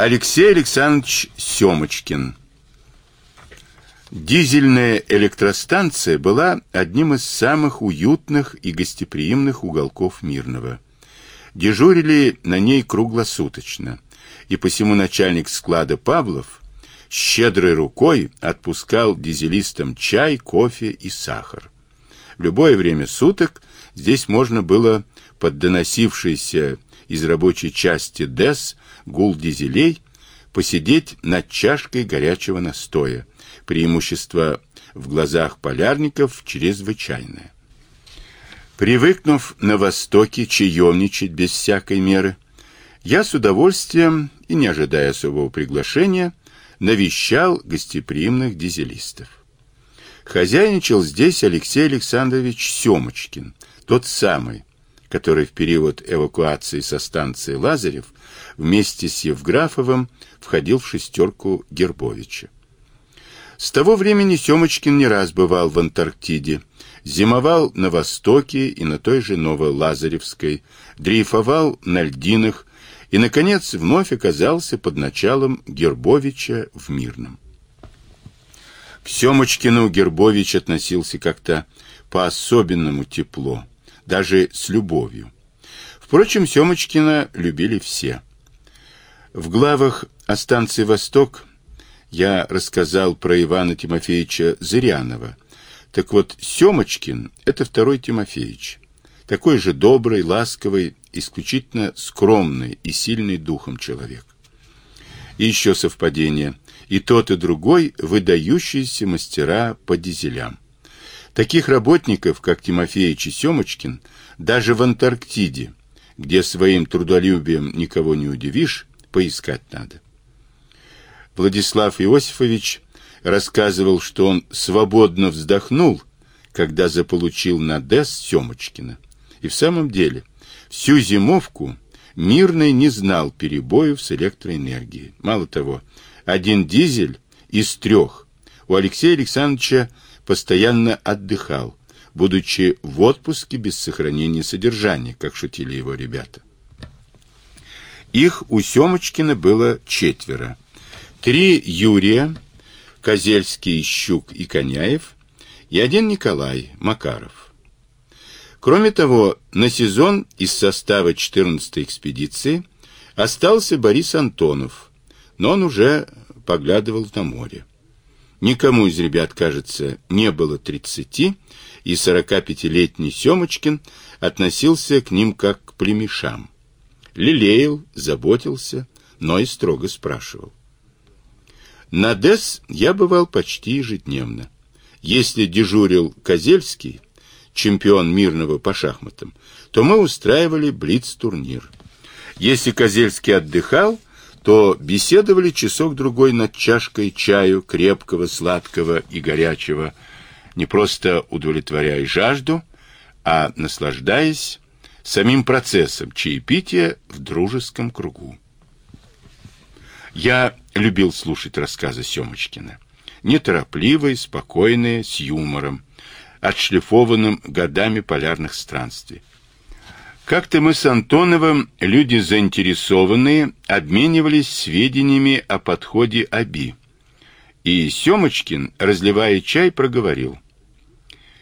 Алексей Александрович Семочкин. Дизельная электростанция была одним из самых уютных и гостеприимных уголков Мирного. Дежурили на ней круглосуточно, и посему начальник склада Павлов щедрой рукой отпускал дизелистам чай, кофе и сахар. В любое время суток здесь можно было под доносившийся из рабочей части ДЭС гул дизелей посидеть над чашкой горячего настоя, преимущество в глазах полярников чрезвычайное. Привыкнув на Востоке чаевничать без всякой меры, я с удовольствием и не ожидая особого приглашения навещал гостеприимных дизелистов. Хозяйничал здесь Алексей Александрович Семочкин, тот самый, который в период эвакуации со станции Лазарев вместе с Евграфовым входил в шестерку Гербовича. С того времени Семочкин не раз бывал в Антарктиде, зимовал на Востоке и на той же Новолазаревской, дрейфовал на льдинах и, наконец, вновь оказался под началом Гербовича в Мирном. К Семочкину Гербович относился как-то по-особенному тепло, даже с любовью. Впрочем, Семочкина любили все. В главах о станции «Восток» я рассказал про Ивана Тимофеевича Зырянова. Так вот, Семочкин — это второй Тимофеевич. Такой же добрый, ласковый, исключительно скромный и сильный духом человек. И еще совпадение. И тот, и другой — выдающиеся мастера по дизелям. Таких работников, как Тимофеевич и Семочкин, даже в Антарктиде, где своим трудолюбием никого не удивишь, поискать надо. Владислав Иосифович рассказывал, что он свободно вздохнул, когда заполучил на ДЭС Семочкина. И в самом деле, всю зимовку Мирный не знал перебоев с электроэнергией. Мало того, один дизель из трех у Алексея Александровича постоянно отдыхал, будучи в отпуске без сохранения содержания, как шутили его ребята. Их у Семочкина было четверо. Три Юрия, Козельский, Щук и Коняев, и один Николай Макаров. Кроме того, на сезон из состава 14-й экспедиции остался Борис Антонов, но он уже поглядывал на море. Никому из ребят, кажется, не было 30, и 45-летний Семочкин относился к ним как к племешам. Лелеял, заботился, но и строго спрашивал. На ДЭС я бывал почти ежедневно. Если дежурил Козельский, чемпион мирного по шахматам, то мы устраивали блиц-турнир. Если Козельский отдыхал, то беседовали часок-другой над чашкой чаю, крепкого, сладкого и горячего, не просто удовлетворяя жажду, а наслаждаясь самим процессом чаепития в дружеском кругу. Я любил слушать рассказы Семочкина. Неторопливые, спокойные, с юмором, отшлифованным годами полярных странствий. Как-то мы с Антоновым, люди заинтересованные, обменивались сведениями о подходе АБИ. И Семочкин, разливая чай, проговорил.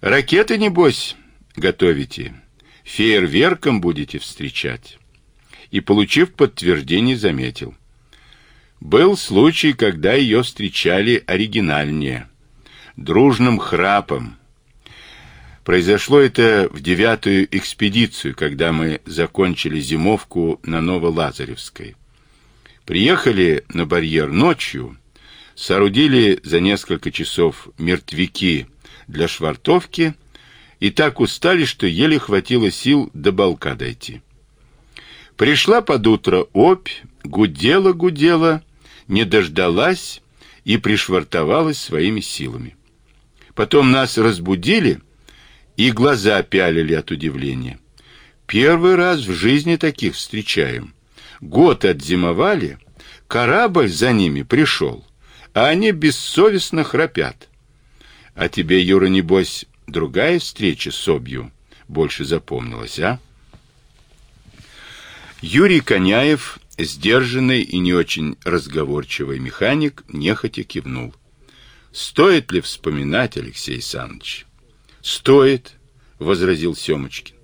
«Ракеты, небось, готовите, фейерверком будете встречать». И, получив подтверждение, заметил. Был случай, когда ее встречали оригинальнее, дружным храпом. Произошло это в девятую экспедицию, когда мы закончили зимовку на Новолазаревской. Приехали на барьер ночью, соорудили за несколько часов мертвяки для швартовки и так устали, что еле хватило сил до балка дойти. Пришла под утро опь, гудела-гудела, не дождалась и пришвартовалась своими силами. Потом нас разбудили и глаза пялили от удивления. Первый раз в жизни таких встречаем. Год отзимовали, корабль за ними пришел, а они бессовестно храпят. А тебе, Юра, небось, другая встреча с Обью больше запомнилась, а? Юрий Коняев Сдержанный и не очень разговорчивый механик нехотя кивнул. Стоит ли вспоминать, Алексей Саныч? Стоит, возразил Семочкин.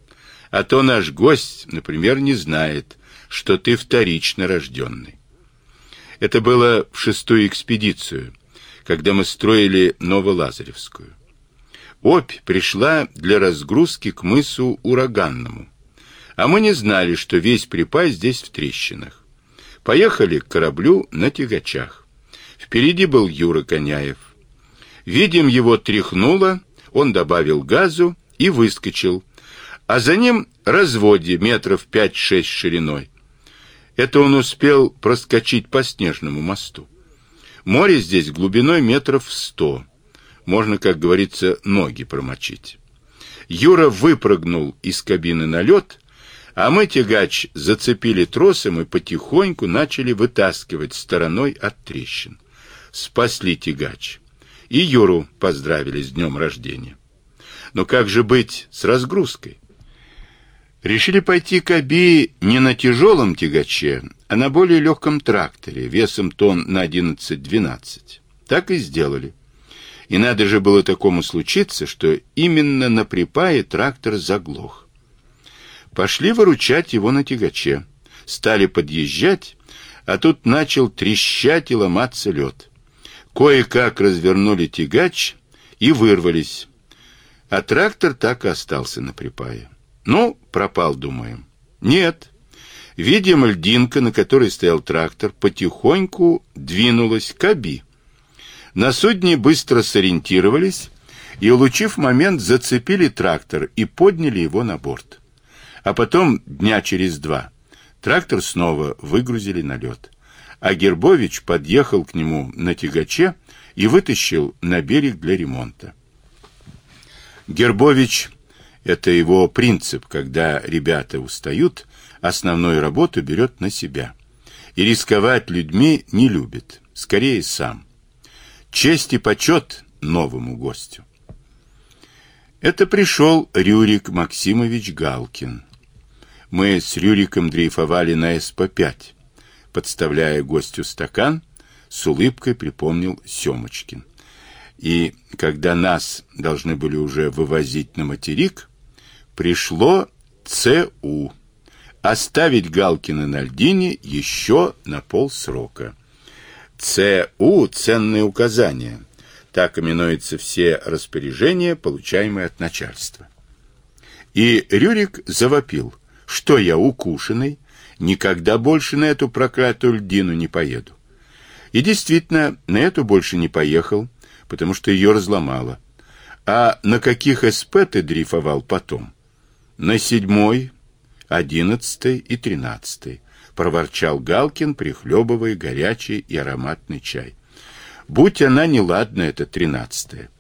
А то наш гость, например, не знает, что ты вторично рожденный. Это было в шестую экспедицию, когда мы строили Новолазаревскую. Опь пришла для разгрузки к мысу Ураганному. А мы не знали, что весь припай здесь в трещинах. Поехали к кораблю на тягачах. Впереди был Юра Коняев. Видим, его тряхнуло, он добавил газу и выскочил, а за ним разводе метров пять-шесть шириной. Это он успел проскочить по снежному мосту. Море здесь глубиной метров сто. Можно, как говорится, ноги промочить. Юра выпрыгнул из кабины на лед, а мы тягач зацепили тросом и потихоньку начали вытаскивать стороной от трещин. Спасли тягач и Юру поздравили с днем рождения. Но как же быть с разгрузкой? Решили пойти к Аби не на тяжелом тягаче, а на более легком тракторе, весом тонн на 11-12. Так и сделали. И надо же было такому случиться, что именно на припае трактор заглох. Пошли выручать его на тягаче. Стали подъезжать, а тут начал трещать и ломаться лед. Кое-как развернули тягач и вырвались. А трактор так и остался на припае. Ну, пропал, думаем. Нет. Видим, льдинка, на которой стоял трактор, потихоньку двинулась к Аби. На судне быстро сориентировались и, улучив момент, зацепили трактор и подняли его на борт. А потом, дня через два, трактор снова выгрузили на лед а Гербович подъехал к нему на тягаче и вытащил на берег для ремонта. Гербович это его принцип, когда ребята устают, основную работу берет на себя. И рисковать людьми не любит, скорее сам. Честь и почет новому гостю. Это пришел Рюрик Максимович Галкин. Мы с Рюриком дрейфовали на СП-5 подставляя гостю стакан, с улыбкой припомнил Семочкин. И когда нас должны были уже вывозить на материк, пришло ЦУ оставить Галкина на льдине еще на полсрока. ЦУ ценные указания. Так именуются все распоряжения, получаемые от начальства. И Рюрик завопил: "Что я укушенный? Никогда больше на эту проклятую льдину не поеду. И действительно, на эту больше не поехал, потому что ее разломало. А на каких СП ты дрейфовал потом? На седьмой, одиннадцатой и тринадцатой, проворчал Галкин, прихлебывая горячий и ароматный чай. Будь она неладна, эта тринадцатая.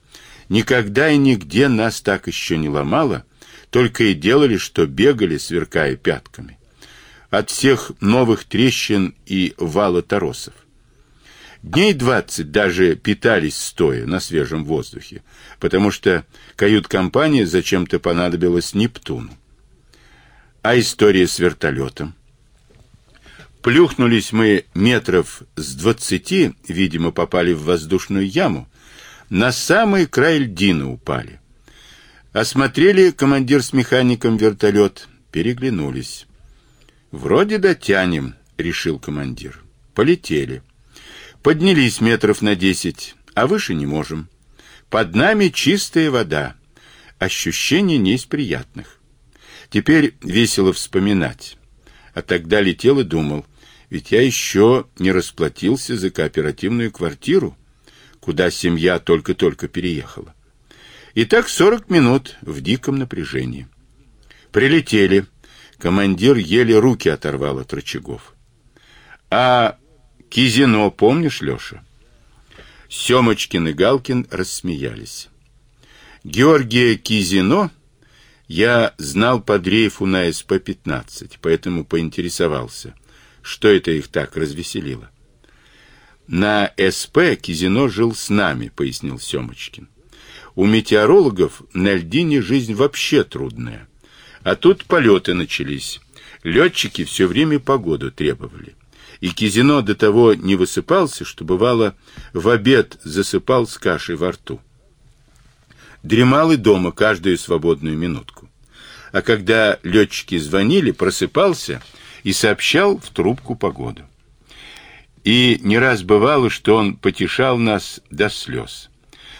Никогда и нигде нас так еще не ломало, только и делали, что бегали, сверкая пятками от всех новых трещин и вала торосов. Дней двадцать даже питались стоя на свежем воздухе, потому что кают-компания зачем-то понадобилась Нептуну. А история с вертолетом? Плюхнулись мы метров с двадцати, видимо, попали в воздушную яму, на самый край льдины упали. Осмотрели командир с механиком вертолет, переглянулись. Вроде дотянем, решил командир. Полетели. Поднялись метров на десять, а выше не можем. Под нами чистая вода. Ощущение не из приятных. Теперь весело вспоминать. А тогда летел и думал, ведь я еще не расплатился за кооперативную квартиру, куда семья только-только переехала. И так сорок минут в диком напряжении. Прилетели. Командир еле руки оторвал от рычагов. А Кизино помнишь, Лёша? Семочкин и Галкин рассмеялись. Георгия Кизино я знал по дрейфу на СП-15, поэтому поинтересовался, что это их так развеселило. На СП Кизино жил с нами, пояснил Семочкин. У метеорологов на льдине жизнь вообще трудная. А тут полеты начались. Летчики все время погоду требовали. и Кизино до того не высыпался, что бывало в обед засыпал с кашей во рту. Дремал и дома каждую свободную минутку. А когда летчики звонили, просыпался и сообщал в трубку погоду. И не раз бывало, что он потешал нас до слез.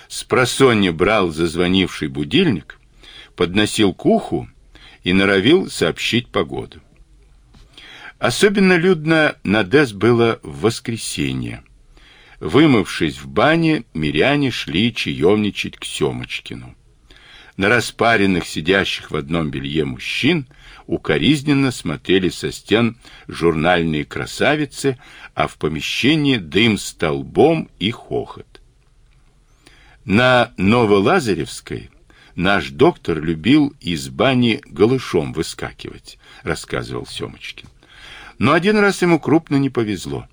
С просонья брал зазвонивший будильник, подносил к уху и норовил сообщить погоду. Особенно людно на Дес было в воскресенье. Вымывшись в бане, миряне шли чаемничать к Семочкину. На распаренных, сидящих в одном белье мужчин укоризненно смотрели со стен журнальные красавицы, а в помещении дым столбом и хохот. На Новолазаревской наш доктор любил из бани голышом выскакивать, рассказывал Семочкин. Но один раз ему крупно не повезло.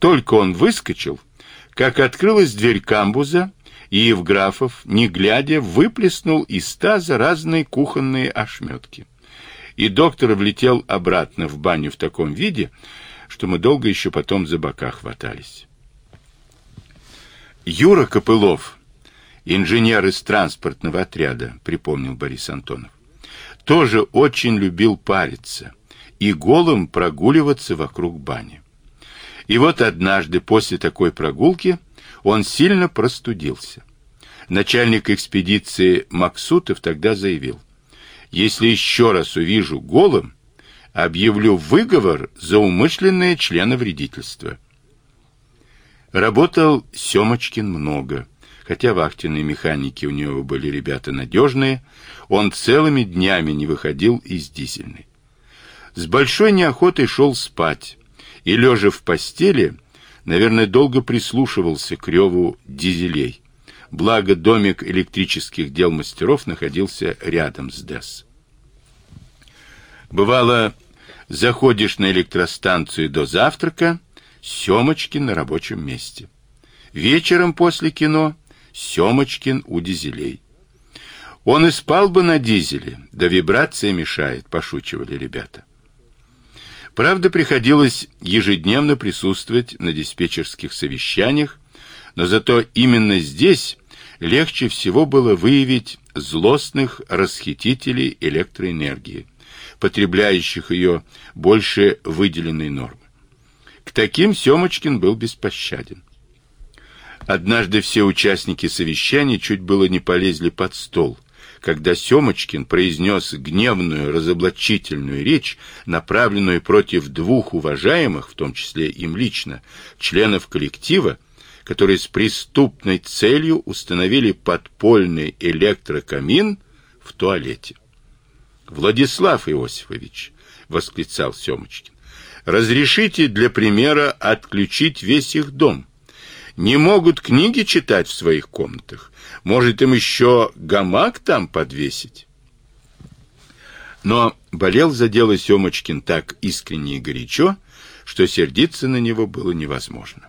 Только он выскочил, как открылась дверь камбуза, и Евграфов, не глядя, выплеснул из таза разные кухонные ошметки. И доктор влетел обратно в баню в таком виде, что мы долго еще потом за бока хватались. Юра Копылов, инженер из транспортного отряда, припомнил Борис Антонов, тоже очень любил париться и голым прогуливаться вокруг бани. И вот однажды после такой прогулки он сильно простудился. Начальник экспедиции Максутов тогда заявил, если еще раз увижу голым, объявлю выговор за умышленное членовредительство. Работал Семочкин много, хотя вахтенные механики у него были ребята надежные, он целыми днями не выходил из дизельной с большой неохотой шел спать и, лежа в постели, наверное, долго прислушивался к реву дизелей. Благо, домик электрических дел мастеров находился рядом с ДЭС. Бывало, заходишь на электростанцию до завтрака, Семочкин на рабочем месте. Вечером после кино Семочкин у дизелей. Он и спал бы на дизеле, да вибрация мешает, пошучивали ребята. Правда, приходилось ежедневно присутствовать на диспетчерских совещаниях, но зато именно здесь легче всего было выявить злостных расхитителей электроэнергии, потребляющих ее больше выделенной нормы. К таким Семочкин был беспощаден. Однажды все участники совещания чуть было не полезли под стол, когда Семочкин произнес гневную разоблачительную речь, направленную против двух уважаемых, в том числе им лично, членов коллектива, которые с преступной целью установили подпольный электрокамин в туалете. Владислав Иосифович, восклицал Семочкин, разрешите для примера отключить весь их дом не могут книги читать в своих комнатах. Может, им еще гамак там подвесить? Но болел за дело Семочкин так искренне и горячо, что сердиться на него было невозможно.